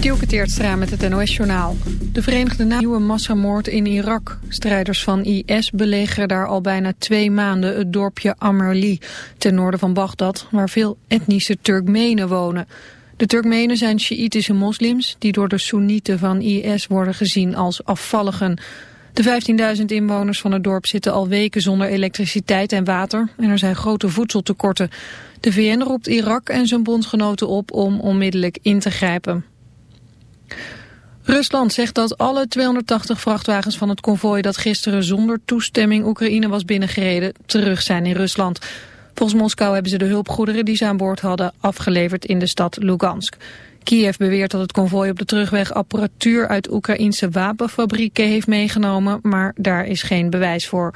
Dielke Teertstra met het NOS-journaal. De Verenigde Naties nieuwe massamoord in Irak. Strijders van IS belegeren daar al bijna twee maanden het dorpje Amerli... ten noorden van Bagdad, waar veel etnische Turkmenen wonen. De Turkmenen zijn Sjiïtische moslims... die door de Soenieten van IS worden gezien als afvalligen. De 15.000 inwoners van het dorp zitten al weken zonder elektriciteit en water... en er zijn grote voedseltekorten. De VN roept Irak en zijn bondgenoten op om onmiddellijk in te grijpen. Rusland zegt dat alle 280 vrachtwagens van het konvooi dat gisteren zonder toestemming Oekraïne was binnengereden terug zijn in Rusland. Volgens Moskou hebben ze de hulpgoederen die ze aan boord hadden afgeleverd in de stad Lugansk. Kiev beweert dat het konvooi op de terugweg apparatuur uit Oekraïnse wapenfabrieken heeft meegenomen, maar daar is geen bewijs voor.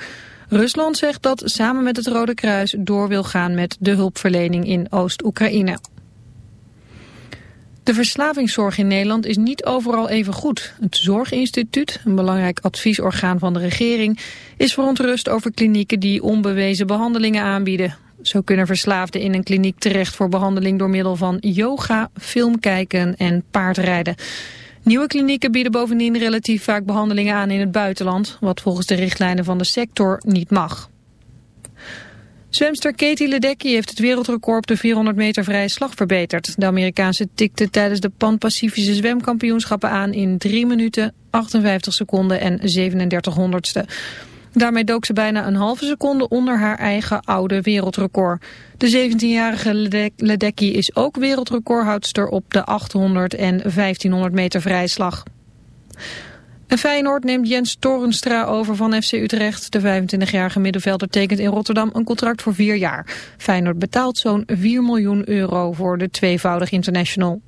Rusland zegt dat samen met het Rode Kruis door wil gaan met de hulpverlening in Oost-Oekraïne. De verslavingszorg in Nederland is niet overal even goed. Het Zorginstituut, een belangrijk adviesorgaan van de regering, is verontrust over klinieken die onbewezen behandelingen aanbieden. Zo kunnen verslaafden in een kliniek terecht voor behandeling door middel van yoga, filmkijken en paardrijden. Nieuwe klinieken bieden bovendien relatief vaak behandelingen aan in het buitenland, wat volgens de richtlijnen van de sector niet mag. Zwemster Katie Ledecky heeft het wereldrecord op de 400 meter vrije slag verbeterd. De Amerikaanse tikte tijdens de Pan-Pacifische zwemkampioenschappen aan in 3 minuten, 58 seconden en 37 honderdste. Daarmee dook ze bijna een halve seconde onder haar eigen oude wereldrecord. De 17-jarige Ledecky is ook wereldrecordhoudster op de 800 en 1500 meter vrije slag. En Feyenoord neemt Jens Torenstra over van FC Utrecht. De 25-jarige middenvelder tekent in Rotterdam een contract voor vier jaar. Feyenoord betaalt zo'n 4 miljoen euro voor de tweevoudig international.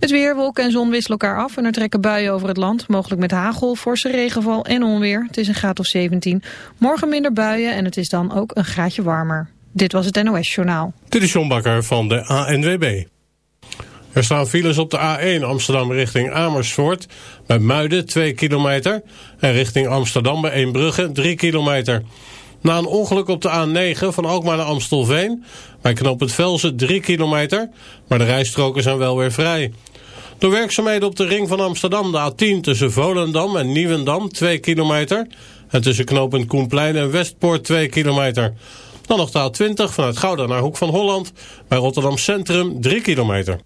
Het weer, wolken en zon wisselen elkaar af en er trekken buien over het land. Mogelijk met hagel, forse regenval en onweer. Het is een graad of 17. Morgen minder buien en het is dan ook een graadje warmer. Dit was het NOS Journaal. Dit is John Bakker van de ANWB. Er staan files op de A1 Amsterdam richting Amersfoort... bij Muiden 2 kilometer... en richting Amsterdam bij Eembrugge 3 kilometer... Na een ongeluk op de A9 van Alkmaar naar Amstelveen... bij knoop het Velzen 3 kilometer... maar de rijstroken zijn wel weer vrij. Door werkzaamheden op de ring van Amsterdam de A10 tussen Volendam en Nieuwendam 2 kilometer... en tussen knooppunt Koenplein en Westpoort 2 kilometer... Dan nog de A20 vanuit Gouda naar Hoek van Holland... bij Rotterdam Centrum 3 kilometer.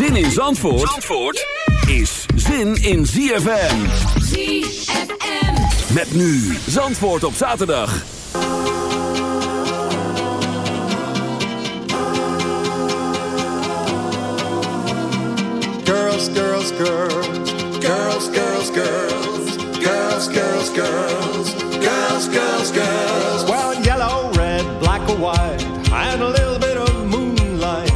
Zin in Zandvoort, is zin in ZFM. ZFM. Met nu Zandvoort op zaterdag. Girls, girls, girls. Girls, girls, girls. Girls, girls, girls. Girls, girls, girls. Well, yellow, red, black or white. And a little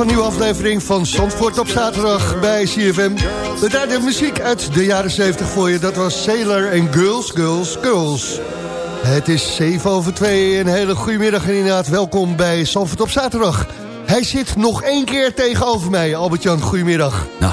Van een nieuwe aflevering van Zandvoort op zaterdag bij CFM. We draaien de muziek uit de jaren 70 voor je. Dat was Sailor en Girls, Girls, Girls. Het is 7 over 2. Een hele goede middag en inderdaad welkom bij Zandvoort op zaterdag. Hij zit nog één keer tegenover mij. Albert-Jan, goedemiddag. Nou,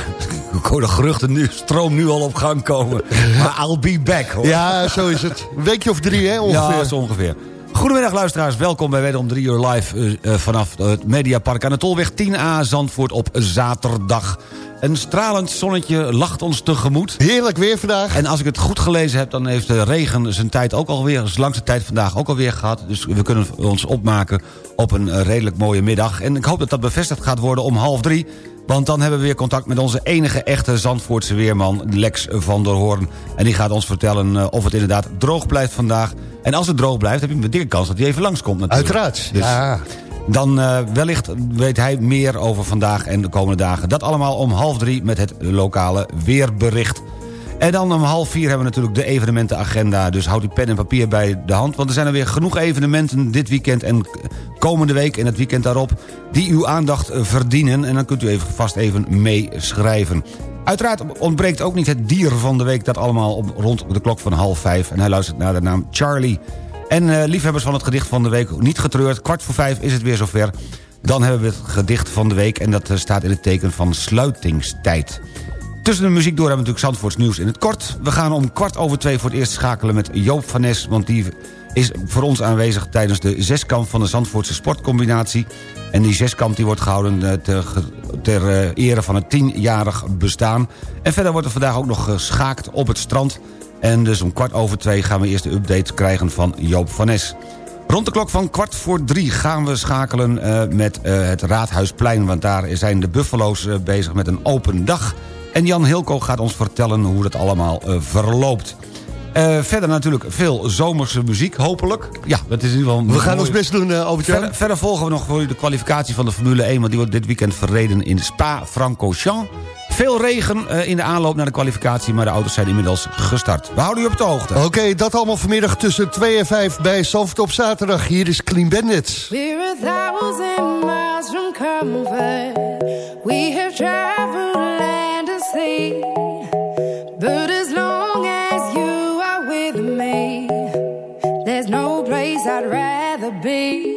ik hoor de geruchten nu, stroom nu al op gang komen. Maar I'll be back, hoor. Ja, zo is het. Een weekje of drie, hè, ongeveer. Ja, zo ongeveer. Goedemiddag luisteraars, welkom bij wederom 3 uur live eh, eh, vanaf het Mediapark aan de Tolweg 10A Zandvoort op zaterdag. Een stralend zonnetje lacht ons tegemoet. Heerlijk weer vandaag. En als ik het goed gelezen heb, dan heeft de regen zijn tijd ook alweer, zijn langste tijd vandaag ook alweer gehad. Dus we kunnen ons opmaken op een redelijk mooie middag. En ik hoop dat dat bevestigd gaat worden om half drie. Want dan hebben we weer contact met onze enige echte Zandvoortse weerman, Lex van der Hoorn. En die gaat ons vertellen eh, of het inderdaad droog blijft vandaag. En als het droog blijft, heb je een dikke kans dat hij even langskomt natuurlijk. Uiteraard. Dus Ja. dan eh, wellicht weet hij meer over vandaag en de komende dagen. Dat allemaal om half drie met het lokale weerbericht. En dan om half vier hebben we natuurlijk de evenementenagenda. Dus houd die pen en papier bij de hand. Want er zijn er weer genoeg evenementen dit weekend en komende week... en het weekend daarop, die uw aandacht verdienen. En dan kunt u even, vast even meeschrijven. Uiteraard ontbreekt ook niet het dier van de week... dat allemaal op, rond de klok van half vijf. En hij luistert naar de naam Charlie. En eh, liefhebbers van het gedicht van de week, niet getreurd. Kwart voor vijf is het weer zover. Dan hebben we het gedicht van de week... en dat eh, staat in het teken van sluitingstijd. Tussen de muziek door hebben we natuurlijk Zandvoorts nieuws in het kort. We gaan om kwart over twee voor het eerst schakelen met Joop van Nes... want die is voor ons aanwezig tijdens de zeskamp van de Zandvoortse sportcombinatie. En die zeskamp die wordt gehouden eh, ter, ter eh, ere van het tienjarig bestaan. En verder wordt er vandaag ook nog geschaakt op het strand. En dus om kwart over twee gaan we eerst de update krijgen van Joop van Nes. Rond de klok van kwart voor drie gaan we schakelen eh, met het Raadhuisplein... want daar zijn de Buffalo's bezig met een open dag. En Jan Hilko gaat ons vertellen hoe dat allemaal eh, verloopt. Eh, verder natuurlijk veel zomerse muziek, hopelijk. Ja, dat is in ieder geval... We gaan ons best doen, uh. Verder, verder volgen we nog voor u de kwalificatie van de Formule 1... want die wordt dit weekend verreden in Spa-Francorchamps. Veel regen eh, in de aanloop naar de kwalificatie... maar de auto's zijn inmiddels gestart. We houden u op de hoogte. Oké, dat allemaal vanmiddag tussen 2 en 5 bij Zandvoort op zaterdag. Hier is Clean Bandit. We're a thousand miles from comfort. We have traveled be?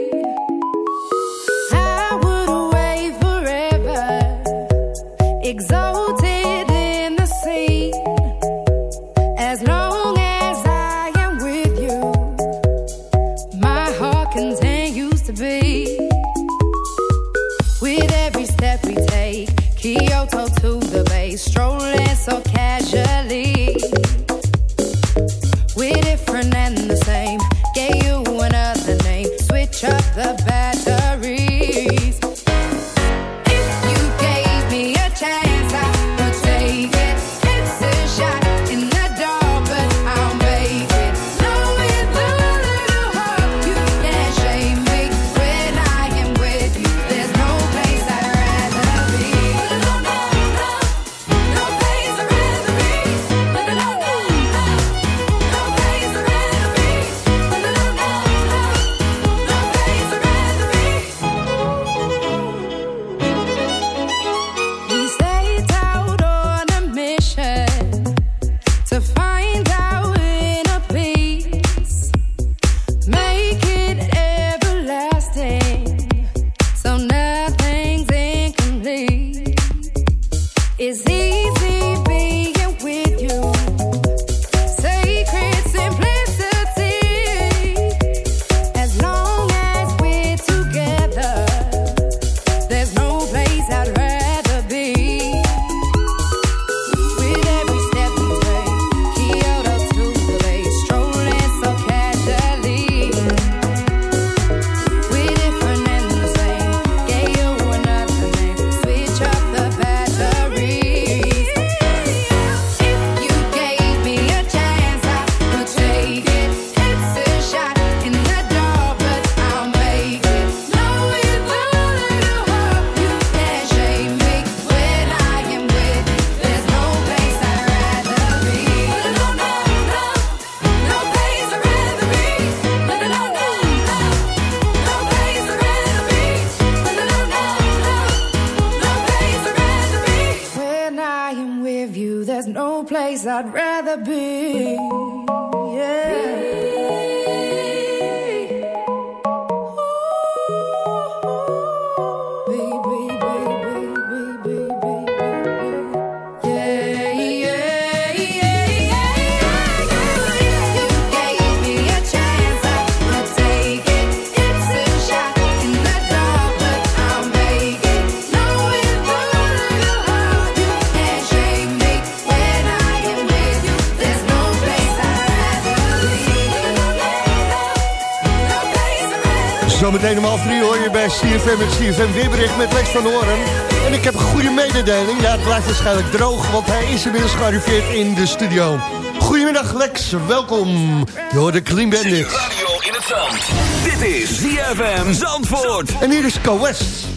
Zometeen om half drie hoor je bij CFM met CFM weerbericht met Lex van Horen. En ik heb een goede mededeling. Ja, het blijft waarschijnlijk droog, want hij is inmiddels gearriveerd in de studio. Goedemiddag Lex, welkom. Je hoort de Clean Bandit. Radio in het zand. Dit is CFM Zandvoort. En hier is Co West.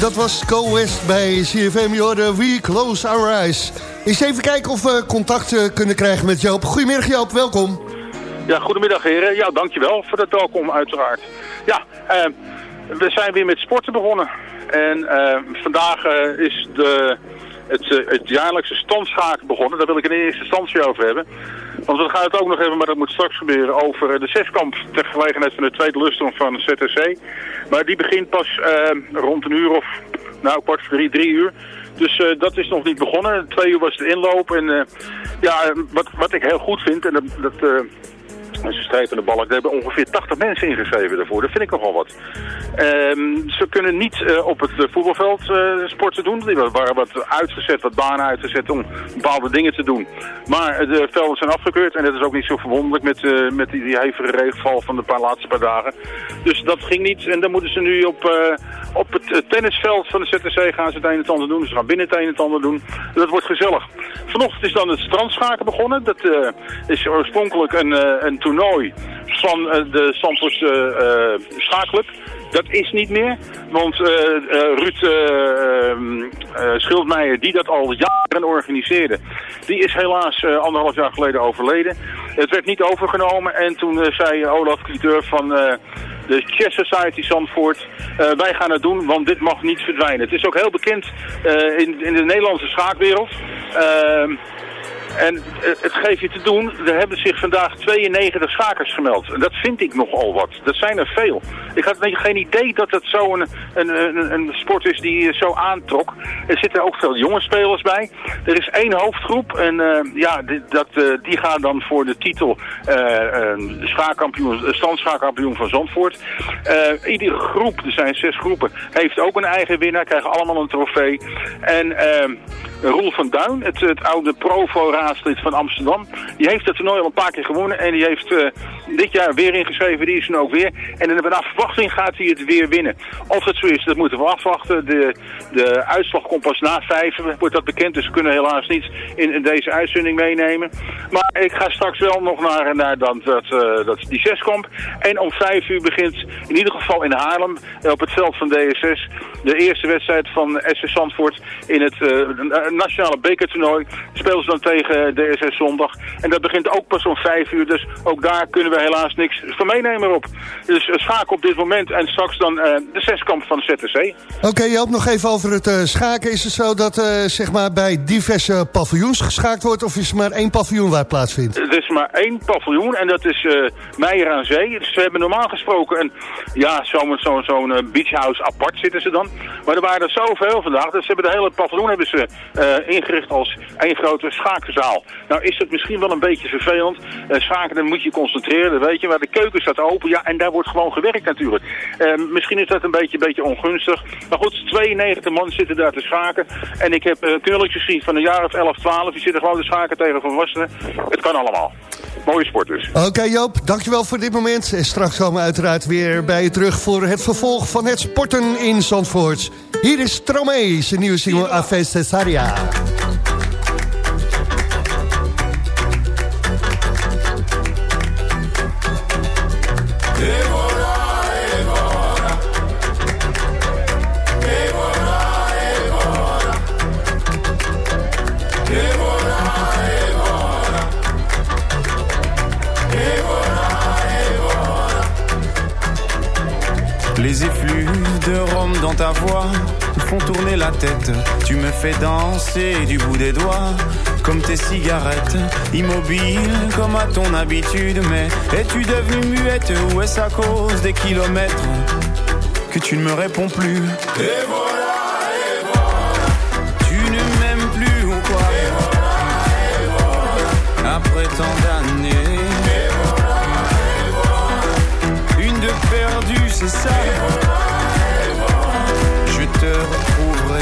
Dat was Go West bij CFM. Je We Close Our Eyes. Eens even kijken of we contact eh, kunnen krijgen met Joop. Goedemiddag Joop, welkom. Ja, goedemiddag heren. Ja, dankjewel voor dat welkom uiteraard. Ja, eh, we zijn weer met sporten begonnen. En eh, vandaag eh, is de, het, eh, het jaarlijkse standschaken begonnen. Daar wil ik in eerste instantie over hebben. Want we gaan het ook nog even, maar dat moet straks gebeuren, over eh, de zeskamp ter gelegenheid van de tweede lustrum van ZTC. Maar die begint pas eh, rond een uur of, nou kwart voor drie, drie uur. Dus eh, dat is nog niet begonnen. Twee uur was de inloop. En ja, wat, wat ik heel goed vind, en dat, dat dat is een streepende balk. Er hebben ongeveer 80 mensen ingeschreven daarvoor. Dat vind ik nogal wat. Ehm, ze kunnen niet eh, op het voetbalveld eh, sporten doen. Die waren wat uitgezet, wat banen uitgezet om bepaalde dingen te doen. Maar de velden zijn afgekeurd en dat is ook niet zo verwonderlijk met, eh, met die, hevige regenval van de paar laatste paar dagen. Dus dat ging niet en dan moeten ze nu op, op het tennisveld van de ZTC gaan ze het een en ander doen. Ze gaan binnen het een en ander doen. Dat wordt gezellig. Vanochtend is dan het strandschaken begonnen. Dat is oorspronkelijk een, een toernooi van eh, de Sanfors eh, eh, schaakclub. Dat is niet meer, want Ruud Schildmeijer, die dat al jaren organiseerde, die is helaas anderhalf jaar geleden overleden. Het werd niet overgenomen en toen zei Olaf Cliteur van de Chess Society Zandvoort, wij gaan het doen, want dit mag niet verdwijnen. Het is ook heel bekend in, in de Nederlandse schaakwereld. Ehm, en het geeft je te doen, er hebben zich vandaag 92 schakers gemeld. Dat vind ik nogal wat. Dat zijn er veel. Ik had geen idee dat het zo een, een, een, sport is die zo aantrok. Er zitten ook veel jonge spelers bij. Er is één hoofdgroep en eh, ja, die, dat, eh, die gaan dan voor de titel eh, schaakkampioen, standschaakkampioen van Zandvoort. Iedere groep, er zijn zes groepen, heeft ook een eigen winnaar, krijgen allemaal een trofee. En... Roel van Duin, het, het oude Provo-raadslid van Amsterdam. Die heeft het toernooi al een paar keer gewonnen en die heeft eh, dit jaar weer ingeschreven. Die is er ook weer. En in de afwachting gaat hij het weer winnen. Of dat zo is, dat moeten we afwachten. De, de uitslag komt pas na vijf, wordt dat bekend. Dus we kunnen helaas niet in, deze uitzending meenemen. Maar ik ga straks wel nog naar, naar dat, dat, eh, dat, die zeskamp. En om vijf uur begint in ieder geval in Haarlem, eh, op het veld van DSS, de eerste wedstrijd van SV Zandvoort in het nationale bekertoernooi. Spelen ze dan tegen DSS zondag. En dat begint ook pas om vijf uur. Dus ook daar kunnen we helaas niks van meenemen op. Dus eh, schaken op dit moment en straks dan eh, de zeskamp van de ZTC. Oké Joop, nog even over het eh, schaken. Is het zo dat eh, zeg maar bij diverse paviljoens geschaakt wordt... of is er maar één paviljoen waar het plaatsvindt? Er is maar één paviljoen en dat is eh Meijer aan Zee. Dus we hebben normaal gesproken een, ja, zo'n zo, zo'n eh, beachhouse apart zitten ze dan. Maar er waren er zoveel vandaag, dus ze hebben de hele paviljoen hebben ze eh, ingericht als één grote schakenzaal. Nou is het misschien wel een beetje vervelend. Eh, schaken, dan moet je concentreren, weet je. Maar de keuken staat open, ja, en daar wordt gewoon gewerkt natuurlijk. Eh, misschien is dat een beetje, beetje ongunstig. Maar goed, 92 man zitten daar te schaken. En ik heb uh, knulletjes gezien van een jaar of 11, 12. Die zitten gewoon te schaken tegen volwassenen. Het kan allemaal. Mooie sport dus. Oké Joop, dankjewel voor dit moment. En straks komen we uiteraard weer bij je terug... voor het vervolg van het sporten in Zandvoort. Hier is Tromee, zijn nieuwe single Cesaria. Dans ta voix me font tourner la tête. Tu me fais danser du bout des doigts, comme tes cigarettes. Immobile comme à ton habitude, mais es-tu devenue muette ou est-ce à cause des kilomètres que tu ne me réponds plus? Et voilà, et voilà. Tu ne m'aimes plus ou quoi? Après tant d'années. Une de perdue, c'est ça?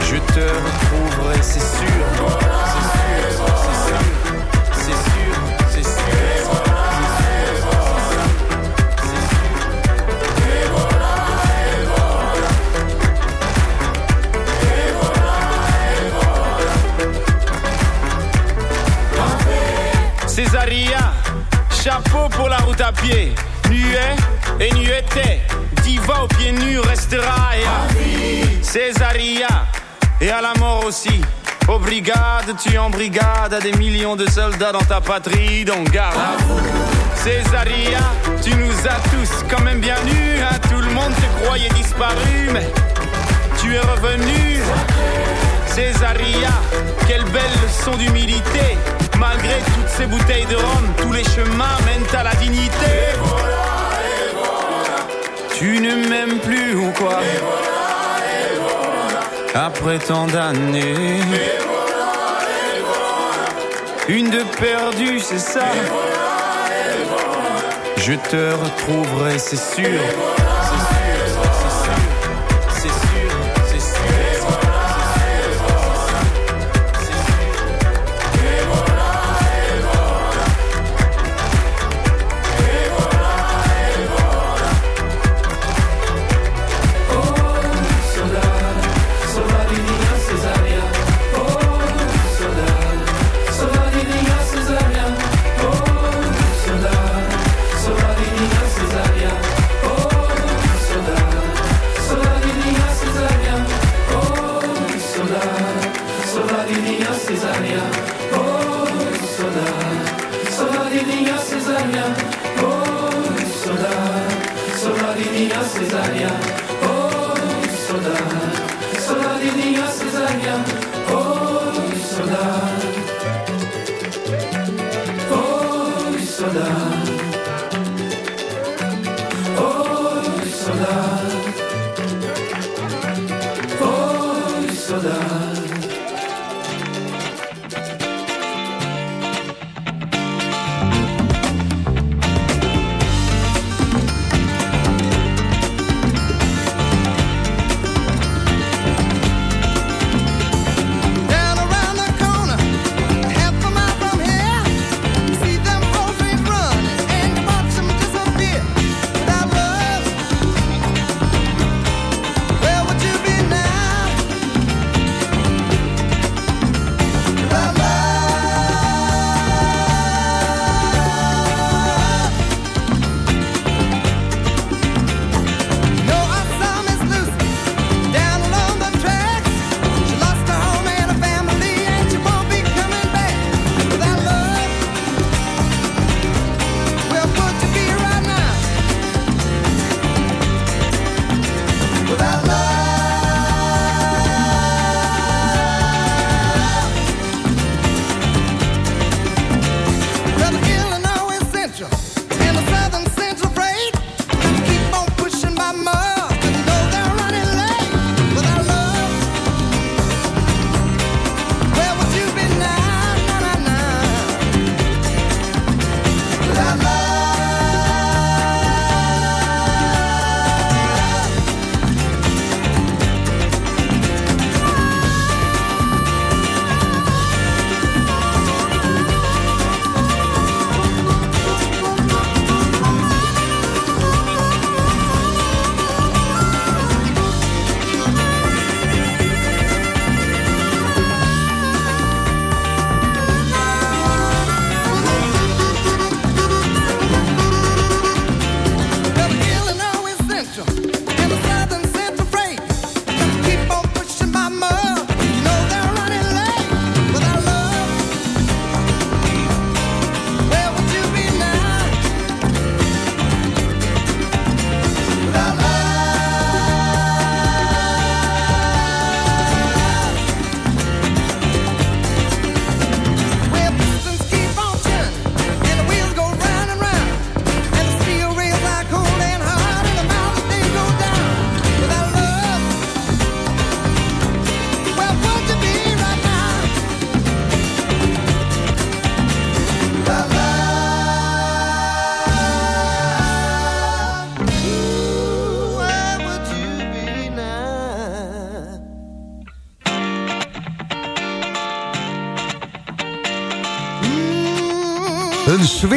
Je te retrouverai, c'est sûr. C'est sûr, c'est. Césaria, chapeau pour la route à pied, nuet et nuetait nueté, diva aux pieds nus restera et à Césaria, et à la mort aussi. Aux brigades, tu en brigade à des millions de soldats dans ta patrie, donc garde. Césaria, tu nous as tous quand même bien nus, hein. tout le monde te croyait disparu, mais tu es revenu. Césaria, quelle belle leçon d'humilité. Malgré toutes ces bouteilles de rhum, tous les chemins mènent à la dignité. Tu ne m'aimes plus ou quoi Après tant d'années. Une de perdue, c'est ça. Je te retrouverai, c'est sûr.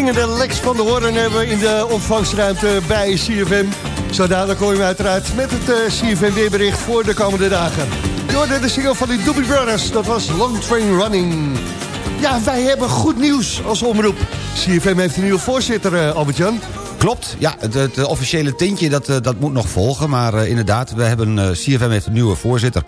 Swingende Lex van de Hoorn hebben we in de opvangstruimte bij CFM. Zo dadelijk hoor uiteraard met het eh, CFM weerbericht voor de komende dagen. Hoorde de single van de Doobie Brothers, dat was Long Train Running. Ja, wij hebben goed nieuws als omroep. CFM heeft een nieuwe voorzitter, eh, Albert-Jan. Klopt, ja, het, het officiële tintje dat, eh, dat moet nog volgen. Maar inderdaad, we hebben, eh, CFM heeft een nieuwe voorzitter.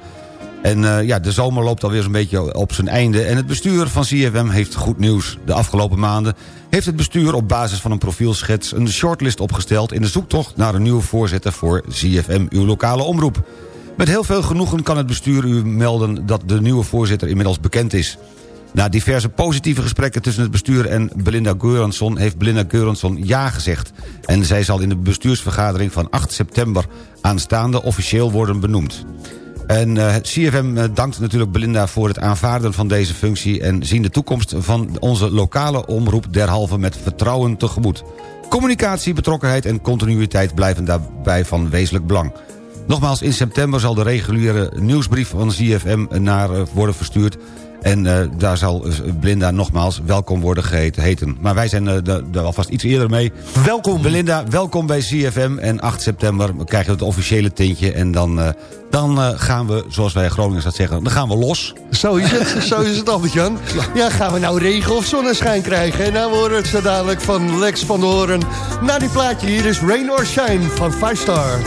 En eh, ja, de zomer loopt alweer zo'n beetje op zijn einde. En het bestuur van CFM heeft goed nieuws. De afgelopen maanden heeft het bestuur op basis van een profielschets... een shortlist opgesteld in de zoektocht naar een nieuwe voorzitter... voor CFM, uw lokale omroep. Met heel veel genoegen kan het bestuur u melden... dat de nieuwe voorzitter inmiddels bekend is. Na diverse positieve gesprekken tussen het bestuur en Belinda Geuransson... heeft Belinda Geuransson ja gezegd. En zij zal in de bestuursvergadering van 8 september aanstaande... officieel worden benoemd. En eh, het CFM eh, dankt natuurlijk Belinda voor het aanvaarden van deze functie... en zien de toekomst van onze lokale omroep derhalve met vertrouwen tegemoet. Communicatie, betrokkenheid en continuïteit blijven daarbij van wezenlijk belang. Nogmaals, in september zal de reguliere nieuwsbrief van CFM naar eh, worden verstuurd... En eh, daar zal eh, Belinda nogmaals welkom worden geheten. heten. Maar wij zijn er uh, alvast iets eerder mee. Welkom. Belinda, welkom bij CFM. En 8 september krijgen we het officiële tintje. En dan, uh, dan gaan we, zoals wij Groningers dat zeggen, dan gaan we los. Zo is het, zo is het Albert-Jan. Ja, gaan we nou regen of zonneschijn krijgen? En nou horen we het zo dadelijk van Lex van de Horen. Na die plaatje, hier is Rain or Shine van Five Star.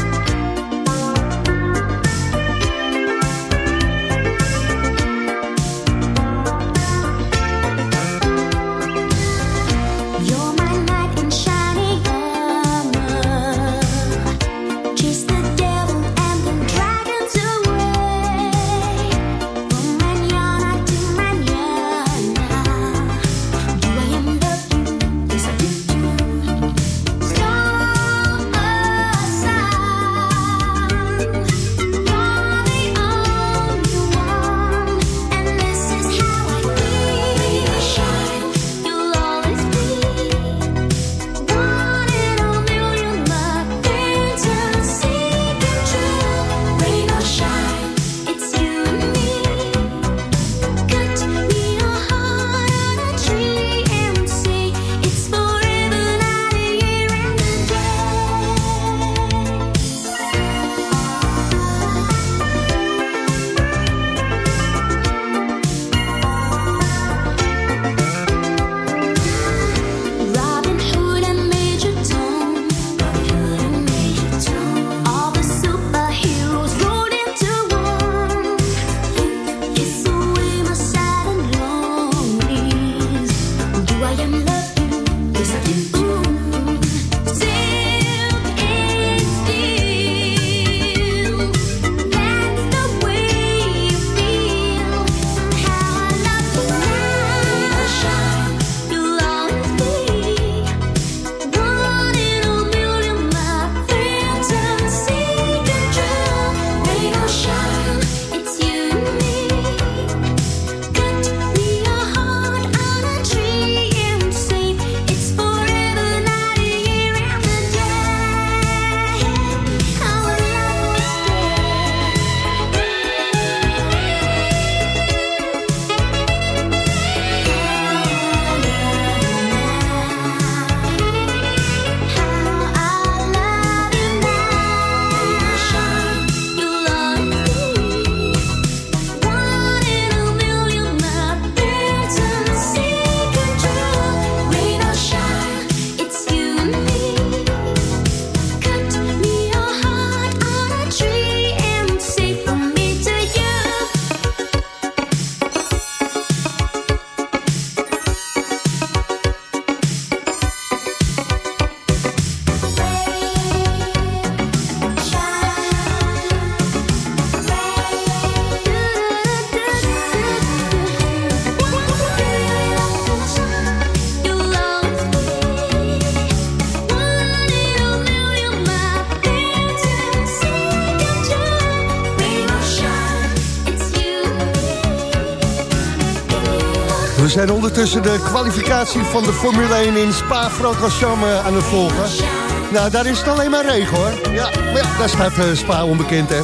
We zijn ondertussen de kwalificatie van de Formule 1 in Spa-Francorchamps aan het volgen. Nou, daar is het alleen maar regen hoor. Ja, maar ja daar staat eh, Spa onbekend hè.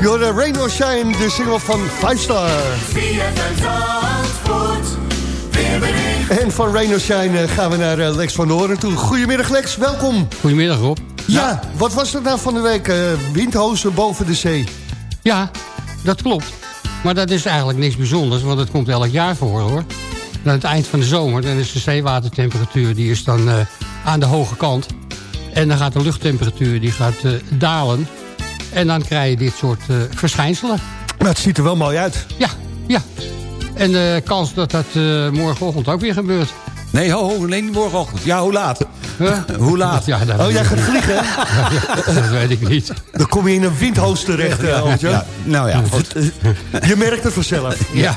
You're Rain or Shine, de single van Five Star. En van Rain or Shine eh, gaan we naar eh, Lex van Horen toe. Goedemiddag Lex, welkom. Goedemiddag Rob. Ja, wat was het nou van de week? eh, windhozen boven de zee. Ja, dat klopt. Maar dat is eigenlijk niks bijzonders, want het komt elk jaar voor hoor. Aan het eind van de zomer... dan is de zeewatertemperatuur die is dan eh, aan de hoge kant. En dan gaat de luchttemperatuur die gaat, eh, dalen. En dan krijg je dit soort eh, verschijnselen. Maar het ziet er wel mooi uit. Ja, ja. En de kans dat dat eh, morgenochtend ook weer gebeurt. Nee, ho, ho, nee, niet morgenochtend. Ja, hoe laat? Huh? Hoe laat? Ja, Oh, jij gaat vliegen? dat weet ik niet. Dan kom je in een windhoos terecht. Ja, nou ja, goed. Je merkt het vanzelf. Ja.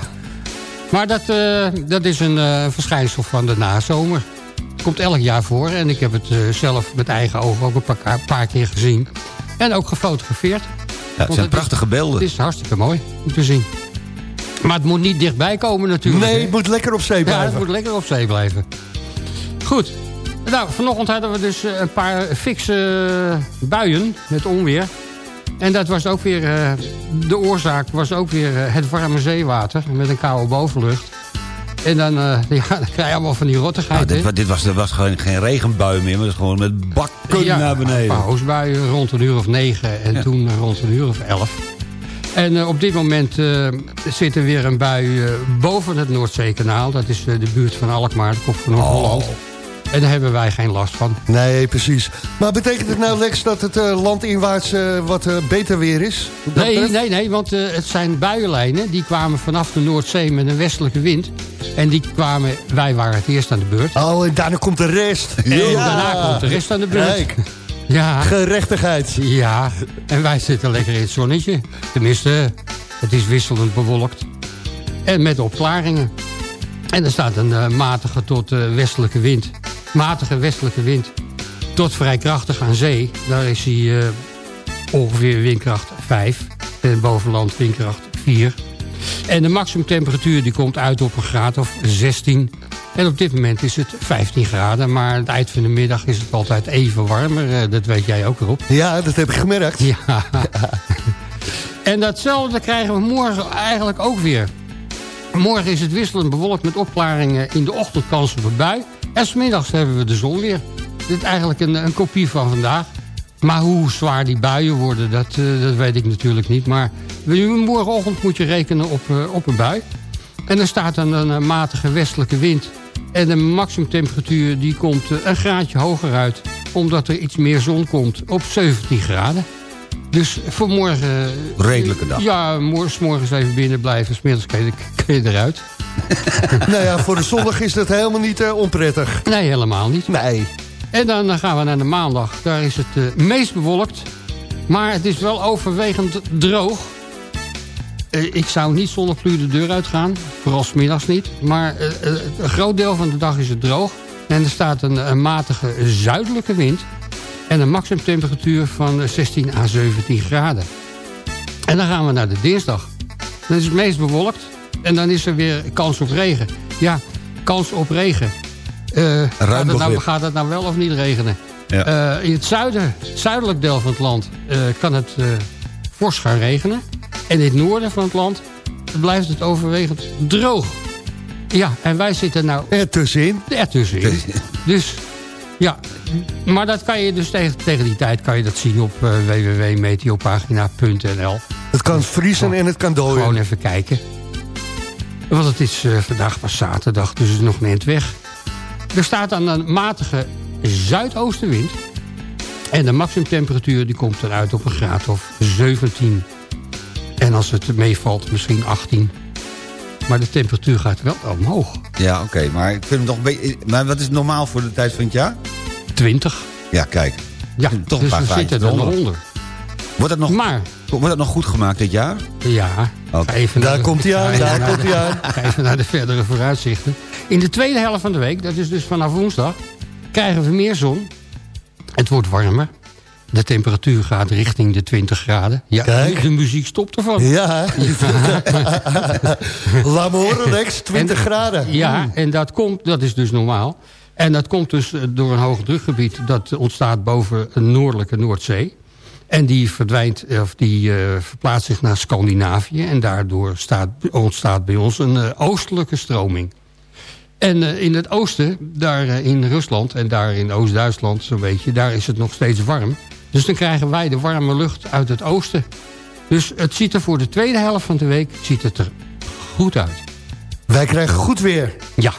Maar dat, eh, dat is een eh, verschijnsel van de nazomer. Het komt elk jaar voor en ik heb het eh, zelf met eigen ogen ook een paar, paar keer gezien. En ook gefotografeerd. Ja, het zijn het is- prachtige beelden. Het is hartstikke mooi om te zien. Maar het moet niet dichtbij komen natuurlijk. Nee, het moet lekker op zee Ja, blijven. het moet lekker op zee blijven. Goed. Nou, vanochtend hadden we dus een paar fikse buien met onweer. En dat was ook weer, eh, de oorzaak was ook weer eh, het warme zeewater met een koude bovenlucht. En dan, eh, ja, dan krijg je allemaal van die rottigheid. Nou, dit, dit was, er was gewoon geen regenbui meer, maar is gewoon met bakken Ja, naar beneden. paar hoosbuien rond een uur of negen en toen rond een uur of elf. En op dit moment zit er weer een bui boven het Noordzeekanaal. Dat is de buurt van Alkmaar, de kop van Noord-Holland. En daar hebben wij geen last van. Nee, precies. Maar betekent het nou, Lex, dat het eh, landinwaarts eh, wat eh, beter weer is? Nee, betreft? nee, nee, want het zijn buienlijnen. Die kwamen vanaf de Noordzee met een westelijke wind. En die kwamen, wij waren het eerst aan de beurt. Oh, en daarna komt de rest. En daarna komt de rest aan de beurt. Ja, gerechtigheid. ja, en wij zitten lekker in het zonnetje. Tenminste, het is wisselend bewolkt. En met opklaringen. En er staat een matige tot westelijke wind. Matige westelijke wind. Tot vrij krachtig aan zee. Daar is hij eh, ongeveer windkracht 5. En bovenland windkracht 4. En de maximumtemperatuur die komt uit op een graad of 16. En op dit moment is het 15 graden. Maar aan het eind van de middag is het altijd even warmer. Eh, dat weet jij ook, Rob. Ja, dat heb ik gemerkt. Ja. en datzelfde krijgen we morgen eigenlijk ook weer. Morgen is het wisselend bewolkt met opklaringen in de ochtend kans op een bui. En smiddags hebben we de zon weer. Dit is eigenlijk een, een kopie van vandaag. Maar hoe zwaar die buien worden, dat, eh, dat weet ik natuurlijk niet. Maar morgenochtend moet je rekenen op, eh, op een bui. En er staat dan een, eh, matige westelijke wind. En de maximumtemperatuur die komt eh, een graadje hoger uit. Omdat er iets meer zon komt op 17 graden. Dus voor morgen... Redelijke dag. Ja, morgen, morgens even binnen blijven. Smiddags kun je, kun je eruit. nou ja, voor de zondag is dat helemaal niet eh, onprettig. Nee, helemaal niet. Nee. En dan gaan we naar de maandag. Daar is het eh, meest bewolkt. Maar het is wel overwegend droog. Eh, ik zou niet zonder de deur uitgaan. Vooral smiddags niet. Maar een groot deel van de dag is het droog. En er staat een, een matige zuidelijke wind. En een maximumtemperatuur van eh, 16 à 17 graden. En dan gaan we naar de dinsdag. Dan is het meest bewolkt. En dan is er weer kans op regen. Ja, kans op regen. Eh, gaat, het nou, gaat het nou wel of niet regenen? Ja. Eh, in het zuiden, zuidelijk deel van het land eh, kan het fors gaan regenen. En in het noorden van het land blijft het overwegend droog. Ja, en wij zitten nou Er tussenin. ertussenin. Dus ja, maar dat kan je dus tegen, tegen die tijd kan je dat zien op www.meteopagina.nl. Het kan vriezen en het kan dooien. Gewoon even kijken. Want het is eh, vandaag pas zaterdag, dus het is nog een eind weg. Er staat dan een matige zuidoostenwind. En de maximumtemperatuur die komt dan uit op een graad of 17. En als het meevalt, misschien 18. Maar de temperatuur gaat wel omhoog. Ja, oké, maar ik vind hem toch een beetje... Maar wat is normaal voor de tijd van het jaar? 20. Ja, kijk. Ja, Toch een dus paar we zitten er nog eronder. onder. Wordt dat nog, Maar, wordt dat nog goed gemaakt dit jaar? ja, even Daar naar de- komt hij aan, daar naar komt de- hij aan. Even naar de verdere vooruitzichten. In de tweede helft van de week, dat is dus vanaf woensdag... krijgen we meer zon. Het wordt warmer. De temperatuur gaat richting de 20 graden. Ja, Kijk. de muziek stopt ervan. Ja. Laat me horen, Lex. 20 En- graden. Ja, en dat, komt, dat is dus normaal. En dat komt dus eh, door een hoog drukgebied... dat ontstaat boven een noordelijke Noordzee. En die verdwijnt, eh, of die eh, verplaatst zich naar Scandinavië. En daardoor staat, ontstaat bij ons een eh, oostelijke stroming. En eh, in het oosten, daar in Rusland en daar in Oost-Duitsland zo'n beetje... daar is het nog steeds warm. Dus dan krijgen wij de warme lucht uit het oosten. Dus het ziet er voor de tweede helft van de week ziet het er goed uit. Wij krijgen goed weer. Ja.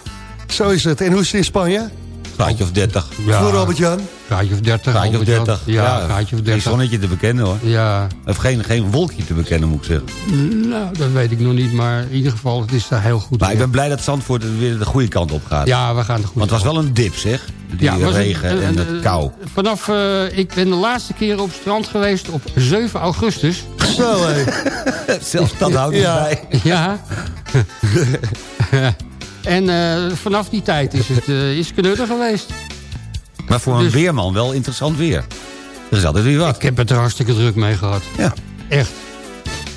Zo is het. En hoe is het in Spanje? Graadje of 30. Ja. Voor Robert-Jan? Gaatje of 30. Graadje of Albert-Jan. 30. Ja, gaatje of Geen 30. zonnetje te bekennen hoor. Ja, Of geen, geen wolkje te bekennen moet ik zeggen. nou, dat weet ik nog niet. Maar in ieder geval, het is daar heel goed. Maar ik ben blij dat Zandvoort weer de goede kant op gaat. Ja, we gaan de goede Want het was wel een dip zeg. Die Ja, regen en een- kou. Vanaf, eh, ik ben de laatste keer op het strand geweest op 7 augustus. Zo, hé. Zelfs dat houdt Ja. erbij. Ja. en eh, vanaf die tijd is het uh, is knutter geweest. Maar voor een Dus- weerman wel interessant weer. Er is altijd weer wat. Ik heb het er hartstikke druk mee gehad. Ja. Echt.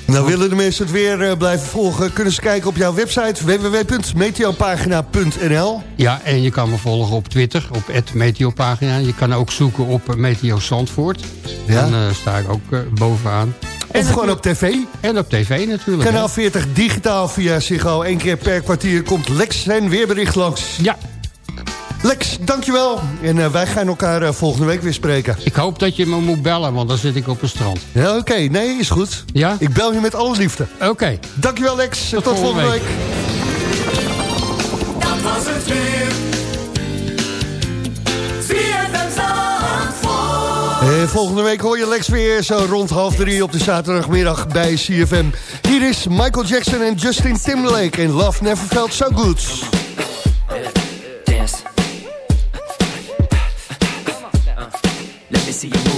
Nou, willen de mensen het weer eh, blijven volgen... kunnen ze kijken op jouw website www.meteopagina.nl. Ja, en je kan me volgen op Twitter, op Meteopagina. Je kan ook zoeken op eh, Meteo Zandvoort. Ja. Dan eh, sta ik ook bovenaan. Of gewoon op tv. En op tv natuurlijk. Kanaal hè. 40 digitaal via Ziggo. Eén keer per kwartier komt Lex zijn weerbericht langs. Ja, Lex, dankjewel. En eh, wij gaan elkaar eh, volgende week weer spreken. ik hoop dat je me moet bellen, want dan zit ik op het strand. Ja, oké. Nee, is goed. Ja? Ik bel je met alle liefde. Oké. Dankjewel, Lex. Tot, volgende volgende week. week. Dat was het weer. En volgende week hoor je Lex weer zo rond half drie op de zaterdagmiddag bij CFM. Hier is Michael Jackson en Justin Timberlake in Love Never Felt So Good. See you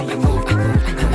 see you move.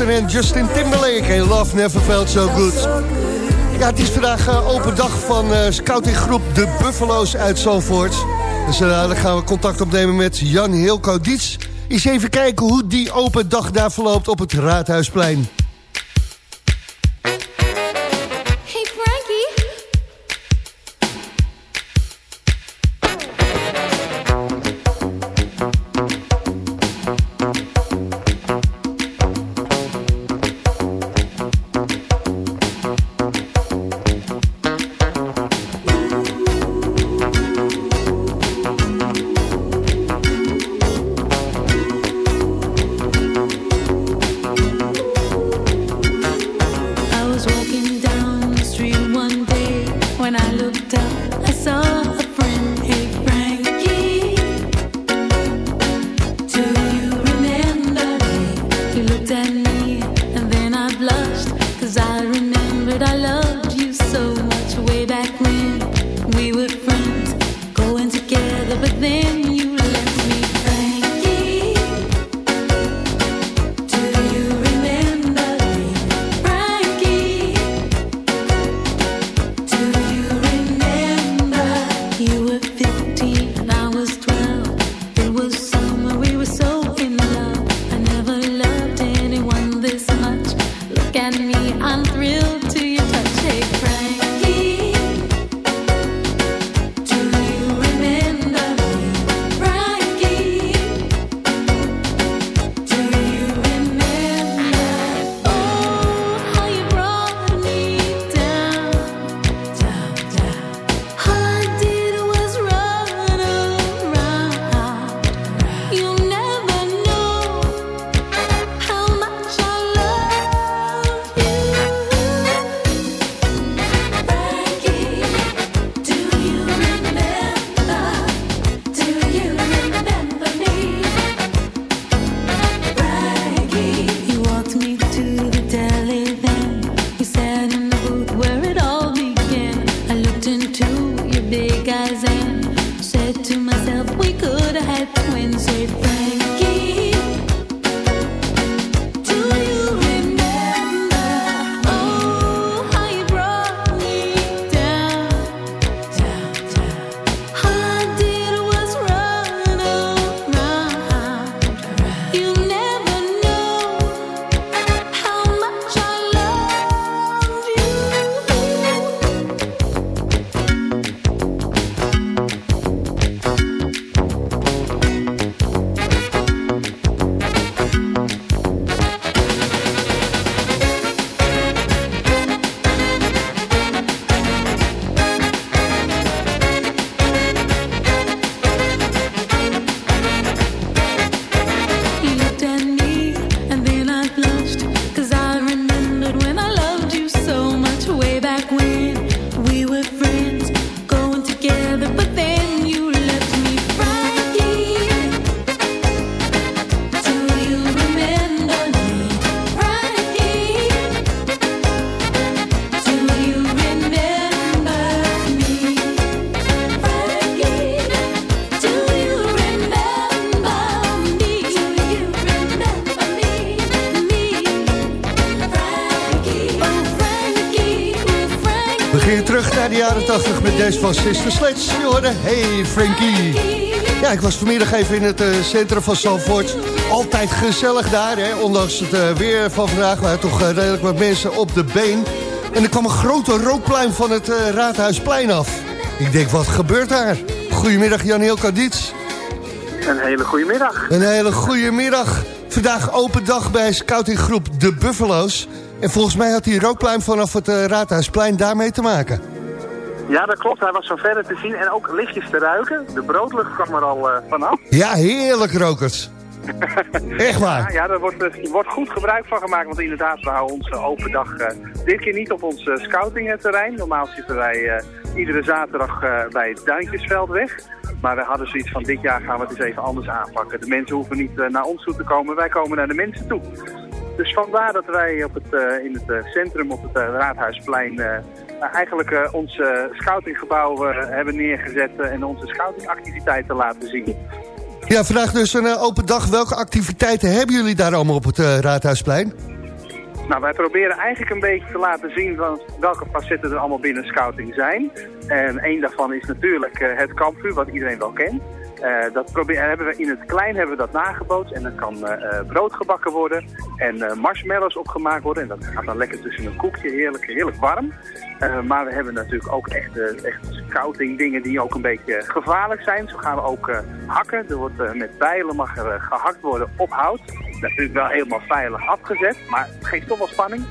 En Justin Timberlake en Love Never Felt So Good. Ja, het is vandaag eh, open dag van eh, scoutinggroep De Buffalo's uit Zandvoort. Dus eh, dan gaan we contact opnemen met Jan Hilco Diets. Eens even kijken hoe die open dag daar verloopt op het Raadhuisplein. Hey, Frankie. 80 met deze van Sister Sledge. Je hoorde, hey Frankie. Ja, ik was vanmiddag even in het eh, centrum van Zandvoort. Altijd gezellig daar, hè. Ondanks het eh, weer van vandaag waren toch eh, redelijk wat mensen op de been. En er kwam een grote rookpluim van het Raadhuisplein af. Ik denk, wat gebeurt daar? Goedemiddag, Jan Hilko Diets. Een hele goede middag. Een hele goede middag. Vandaag open dag bij scoutinggroep De Buffalo's. En volgens mij had die rookpluim vanaf het Raadhuisplein daarmee te maken. Ja, dat klopt. Hij was zo verder te zien en ook lichtjes te ruiken. De broodlucht kwam er al eh, vanaf. Ja, heerlijk rokers. Echt waar? Ja, ja, daar wordt, er wordt goed gebruik van gemaakt. Want inderdaad, we houden onze open dag eh, dit keer niet op ons eh, scoutingterrein. Normaal zitten wij eh, iedere zaterdag eh, bij het Duintjesveldweg. Maar we hadden zoiets van, dit jaar gaan we het eens even anders aanpakken. De mensen hoeven niet eh, naar ons toe te komen, wij komen naar de mensen toe. Dus vandaar dat wij op het, eh, in het eh, centrum op het eh, Raadhuisplein eh, eigenlijk eh, ons eh, scoutinggebouw eh, hebben neergezet eh, en onze scoutingactiviteiten laten zien. Ja, vandaag dus een eh, open dag. Welke activiteiten hebben jullie daar allemaal op het eh, Raadhuisplein? Nou, wij proberen eigenlijk een beetje te laten zien van welke facetten er allemaal binnen scouting zijn. En één daarvan is natuurlijk eh, het kampvuur, wat iedereen wel kent. Eh, dat probeer, hebben we in het klein hebben we dat nagebootst en dan kan eh, eh, brood gebakken worden en marshmallows opgemaakt worden. En dat gaat dan lekker tussen een koekje, heerlijk, heerlijk warm. Maar we hebben natuurlijk ook echt, echt scouting dingen die ook een beetje gevaarlijk zijn. Zo gaan we ook hakken. Er wordt met bijlen mag er eh, gehakt worden op hout. Natuurlijk wel helemaal veilig afgezet, maar het geeft toch wel spanning.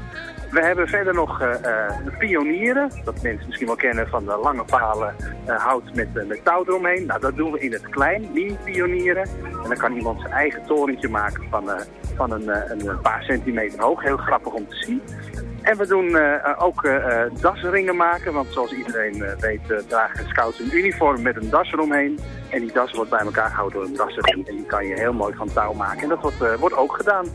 We hebben verder nog eh, eh, pionieren. Dat mensen misschien wel kennen van de lange palen eh, hout met, met touw eromheen. Nou, dat doen we in het klein, mini-pionieren. En dan kan iemand zijn eigen torentje maken van, van een, een paar centimeter hoog. Heel grappig om te zien. En we doen eh, eh, ook eh, dasringen maken, want zoals iedereen weet dragen scouts een uniform met een das eromheen. En die das wordt bij elkaar gehouden door een dasring en die kan je heel mooi van touw maken. En dat wordt, wordt ook gedaan.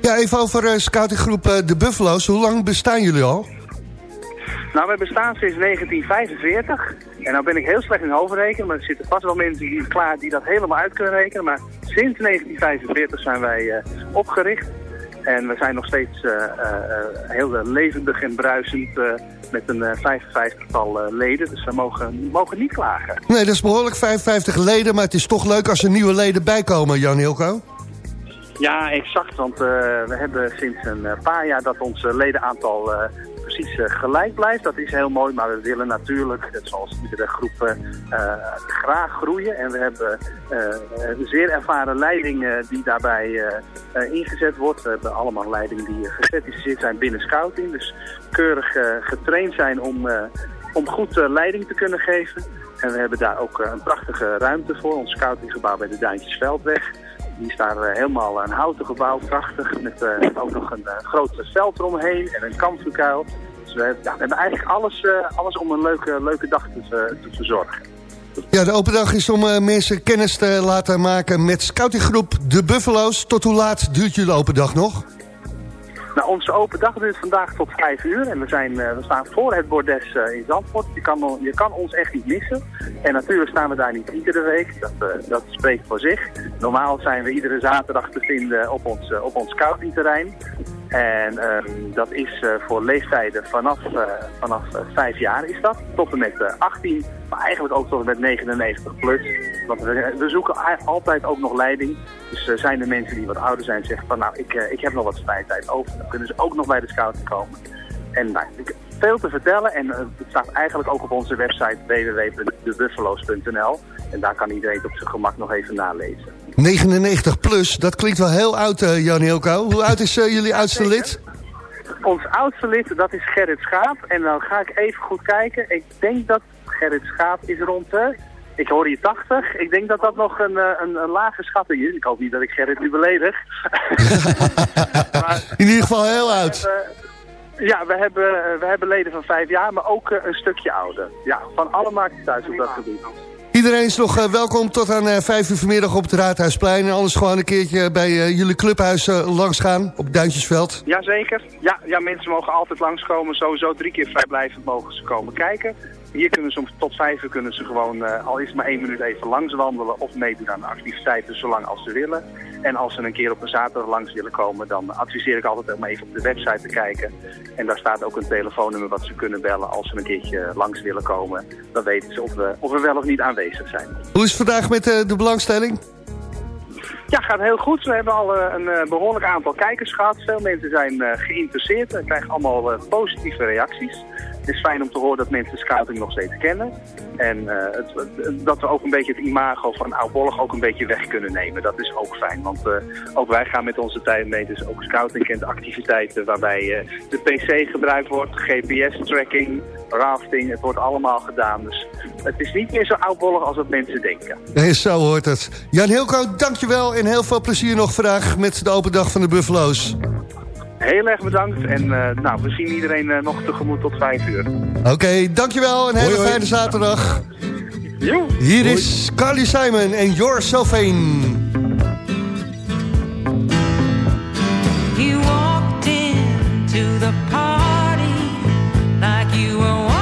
Ja, even over scoutinggroep De Buffalo's. Hoe lang bestaan jullie al? Nou, wij bestaan sinds 1945. En nou ben ik heel slecht in hoofdrekenen, maar er zitten vast wel mensen hier klaar die dat helemaal uit kunnen rekenen. Maar sinds 1945 zijn wij opgericht. En we zijn nog steeds eh, eh, eh, heel levendig en bruisend met een eh, 55-tal eh, leden. Dus we mogen, mogen niet klagen. Nee, dat is behoorlijk 55 leden, maar het is toch leuk als er nieuwe leden bijkomen, Jan Hilko. Ja, exact. Want we hebben sinds een paar jaar dat ons ledenaantal precies eh, gelijk blijft. Dat is heel mooi, maar we willen natuurlijk, zoals iedere groep, eh, eh, graag groeien. En we hebben een zeer ervaren leiding die daarbij ingezet wordt. We hebben allemaal leiding die gecertificeerd zijn binnen scouting. Dus keurig getraind zijn om, om goed leiding te kunnen geven. En we hebben daar ook een prachtige ruimte voor. Ons scoutinggebouw bij de Duintjesveldweg. Die is daar eh, helemaal een houten gebouw, prachtig. Met eh, ook nog een uh, groot veld eromheen en een kampvuurkuil. Dus we, hebben- ja, we hebben eigenlijk alles, eh, alles om een leuke, leuke dag te, te verzorgen. Ja, de open dag is om eh, mensen kennis te laten maken met scoutinggroep De Buffalo's. Tot hoe laat duurt jullie open dag nog? Nou, onze open dag duurt vandaag tot 5 uur. En we, zijn, eh, we staan voor het bordes eh, in Zandvoort. Je kan, je kan ons echt niet missen. En natuurlijk staan we daar niet iedere week. Dat, eh, dat spreekt voor zich. Normaal zijn we iedere zaterdag te vinden op ons, op ons scoutingterrein. En ehm, dat is eh, voor leeftijden vanaf, eh, vanaf eh, 5 jaar is dat. Tot en met eh, 18. Maar eigenlijk ook tot en met 99 plus. Want we, we zoeken altijd ook nog leiding. Dus eh, zijn er mensen die wat ouder zijn zeggen van nou ik, eh, ik heb nog wat vrije tijd over. Dan kunnen ze ook nog bij de scouting komen. En nou, veel te vertellen en eh, het staat eigenlijk ook op onze website www.debuffalo's.nl. En daar kan iedereen het op zijn gemak nog even nalezen. 99 plus, dat klinkt wel heel oud, eh, Jan Hilko. Hoe oud is eh, jullie oudste lid? Ons oudste lid, dat is Gerrit Schaap. En dan ga ik even goed kijken. Ik denk dat Gerrit Schaap is rond de... Ik hoor hier 80. Ik denk dat dat nog een, een, een lage schatting is. Ik hoop niet dat ik Gerrit nu beledig. In ieder geval heel oud. Ja, we hebben, eh, we hebben leden van vijf jaar, maar ook eh, een stukje ouder. Ja, van alle markten thuis op dat gebied. Iedereen is nog eh, welkom tot aan 5 uur vanmiddag op het Raadhuisplein. En anders gewoon een keertje bij jullie clubhuis langs gaan op Duintjesveld. Jazeker. Ja, ja, mensen mogen altijd langskomen. Sowieso drie keer vrijblijvend mogen ze komen kijken. Hier kunnen ze om tot vijf uur kunnen ze gewoon, al is het maar één minuut, even langs wandelen of meedoen aan de activiteiten, zolang als ze willen. En als ze een keer op een zaterdag langs willen komen, dan adviseer ik altijd om even op de website te kijken. En daar staat ook een telefoonnummer wat ze kunnen bellen als ze een keertje langs willen komen. Dan weten ze of we, of we wel of niet aanwezig zijn. Hoe is het vandaag met eh, de belangstelling? Ja, gaat heel goed. We hebben al eh, een eh, behoorlijk aantal kijkers gehad. Veel mensen zijn geïnteresseerd en krijgen allemaal positieve reacties. Het is fijn om te horen dat mensen scouting nog steeds kennen. En eh, het, dat we ook een beetje het imago van oudbollig ook een beetje weg kunnen nemen. Dat is ook fijn, want eh, ook wij gaan met onze tijd mee. Dus ook scouting kent activiteiten waarbij eh, de PC gebruikt wordt, GPS-tracking, rafting. Het wordt allemaal gedaan. Dus het is niet meer zo oudbollig als wat mensen denken. Nee, zo hoort het. Jan Hilko, dankjewel en heel veel plezier nog vandaag met de open dag van de Buffalo's. Heel erg bedankt en eh, nou, we zien iedereen eh, nog tegemoet tot vijf uur. Oké, dankjewel. Een hele Hoi, hoi. fijne zaterdag. Jo. Hier is Carly Simon en You're So Vain. You walked into the party like you were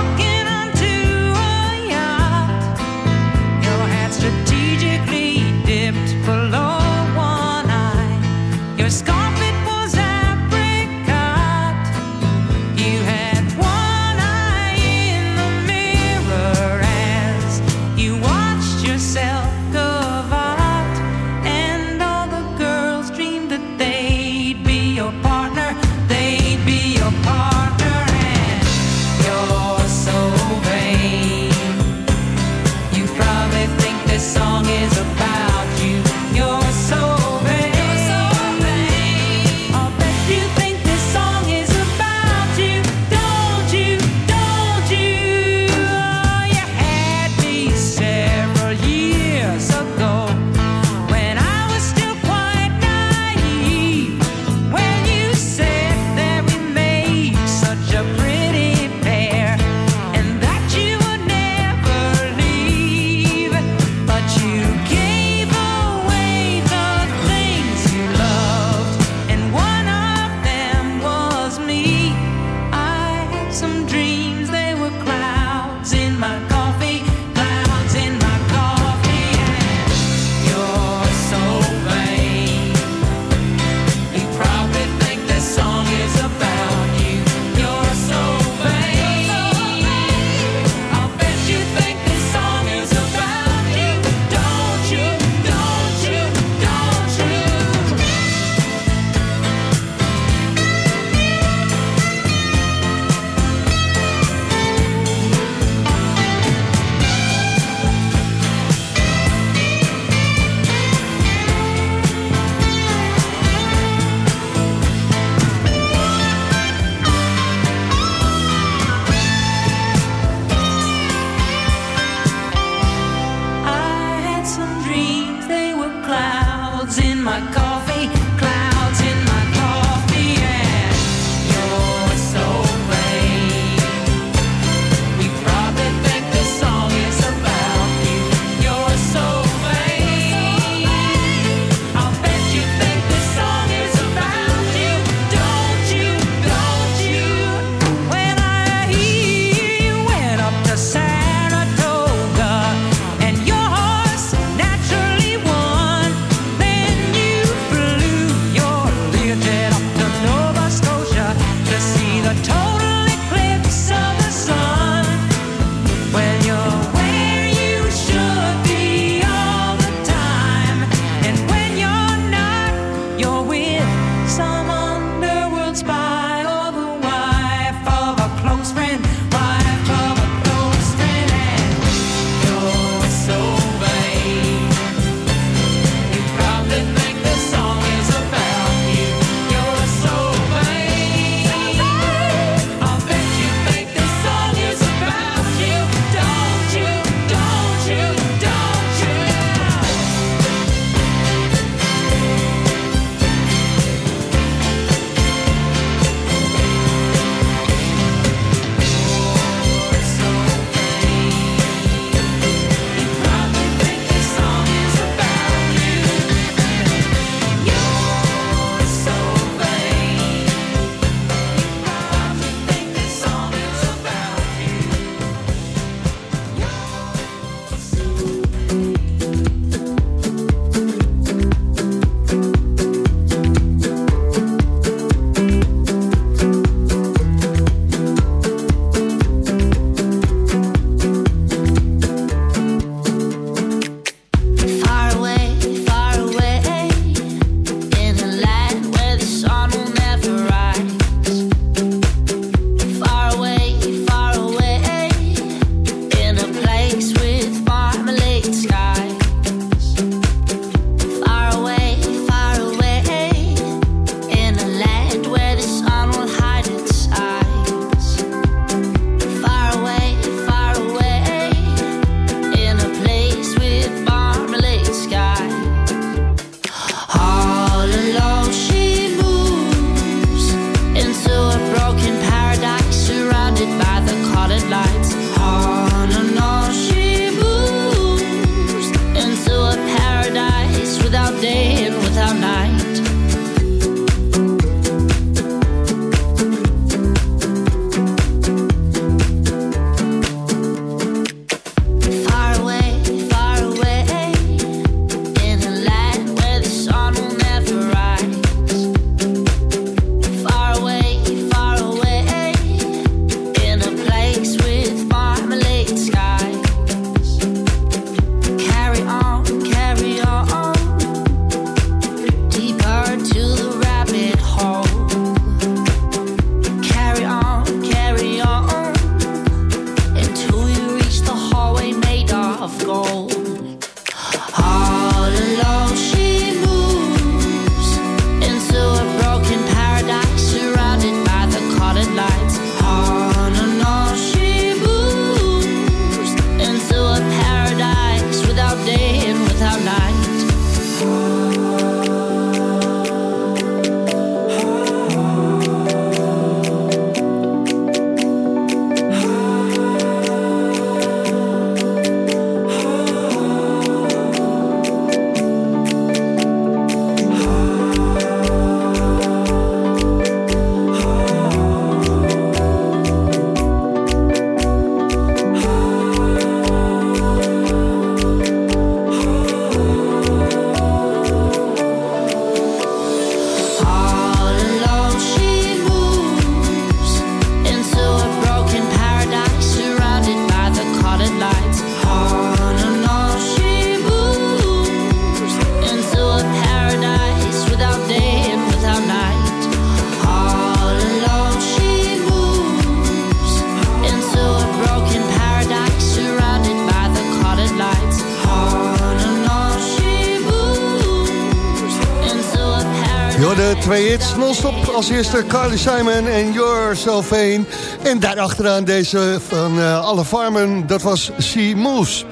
eerste Carly Simon en You're So Vain. En daarachteraan deze van eh, Alle Farmen, dat was Sea Moves.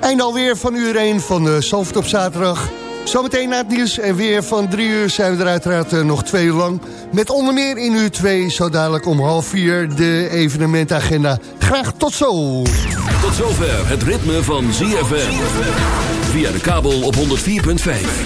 Eind alweer van uur 1 van de Zalvert op zaterdag. Zometeen na het nieuws en weer van drie uur zijn we er uiteraard eh, nog twee uur lang. Met onder meer in uur 2, zo dadelijk om half vier, de evenementagenda. Graag tot zo! Tot zover het ritme van ZFM. Via de kabel op 104.5.